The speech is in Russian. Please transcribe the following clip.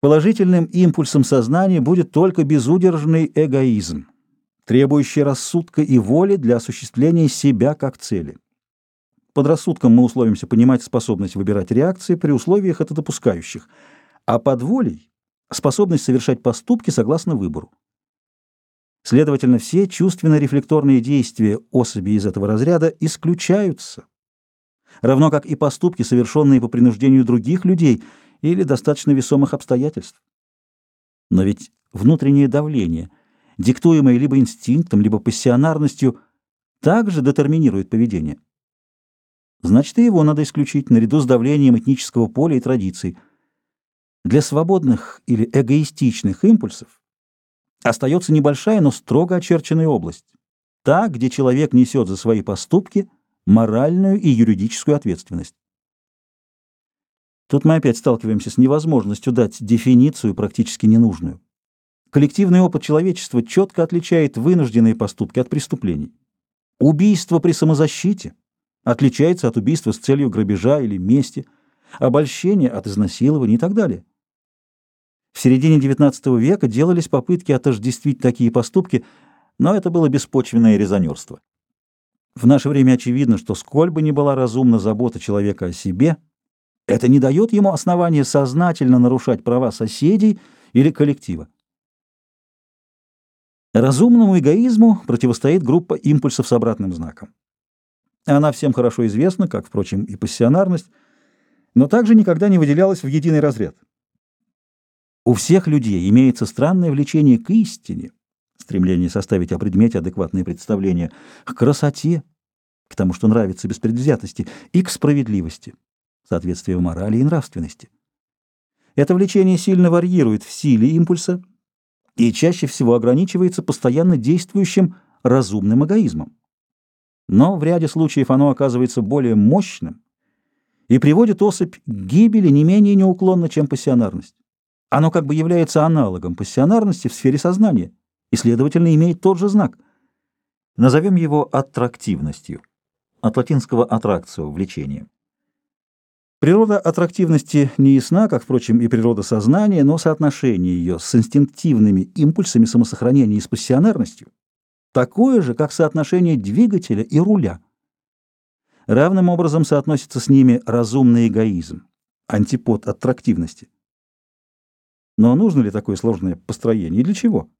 Положительным импульсом сознания будет только безудержный эгоизм, требующий рассудка и воли для осуществления себя как цели. Под рассудком мы условимся понимать способность выбирать реакции при условиях это допускающих, а под волей — способность совершать поступки согласно выбору. Следовательно, все чувственно-рефлекторные действия особи из этого разряда исключаются, равно как и поступки, совершенные по принуждению других людей — или достаточно весомых обстоятельств. Но ведь внутреннее давление, диктуемое либо инстинктом, либо пассионарностью, также детерминирует поведение. Значит, и его надо исключить наряду с давлением этнического поля и традиций. Для свободных или эгоистичных импульсов остается небольшая, но строго очерченная область. Та, где человек несет за свои поступки моральную и юридическую ответственность. Тут мы опять сталкиваемся с невозможностью дать дефиницию практически ненужную. Коллективный опыт человечества четко отличает вынужденные поступки от преступлений. Убийство при самозащите отличается от убийства с целью грабежа или мести, обольщение от изнасилования и так далее. В середине XIX века делались попытки отождествить такие поступки, но это было беспочвенное резонерство. В наше время очевидно, что сколь бы ни была разумна забота человека о себе – это не дает ему основания сознательно нарушать права соседей или коллектива. Разумному эгоизму противостоит группа импульсов с обратным знаком. Она всем хорошо известна, как, впрочем, и пассионарность, но также никогда не выделялась в единый разряд. У всех людей имеется странное влечение к истине, стремление составить о предмете адекватные представления, к красоте, к тому, что нравится без предвзятости, и к справедливости соответствие морали и нравственности. Это влечение сильно варьирует в силе импульса и чаще всего ограничивается постоянно действующим разумным эгоизмом. Но в ряде случаев оно оказывается более мощным и приводит особь к гибели не менее неуклонно, чем пассионарность. Оно как бы является аналогом пассионарности в сфере сознания и, следовательно, имеет тот же знак. Назовем его аттрактивностью, от латинского «аттракцио» — влечение. Природа аттрактивности не ясна, как, впрочем, и природа сознания, но соотношение ее с инстинктивными импульсами самосохранения и с пассионарностью такое же, как соотношение двигателя и руля. Равным образом соотносится с ними разумный эгоизм, антипод аттрактивности. Но нужно ли такое сложное построение и для чего?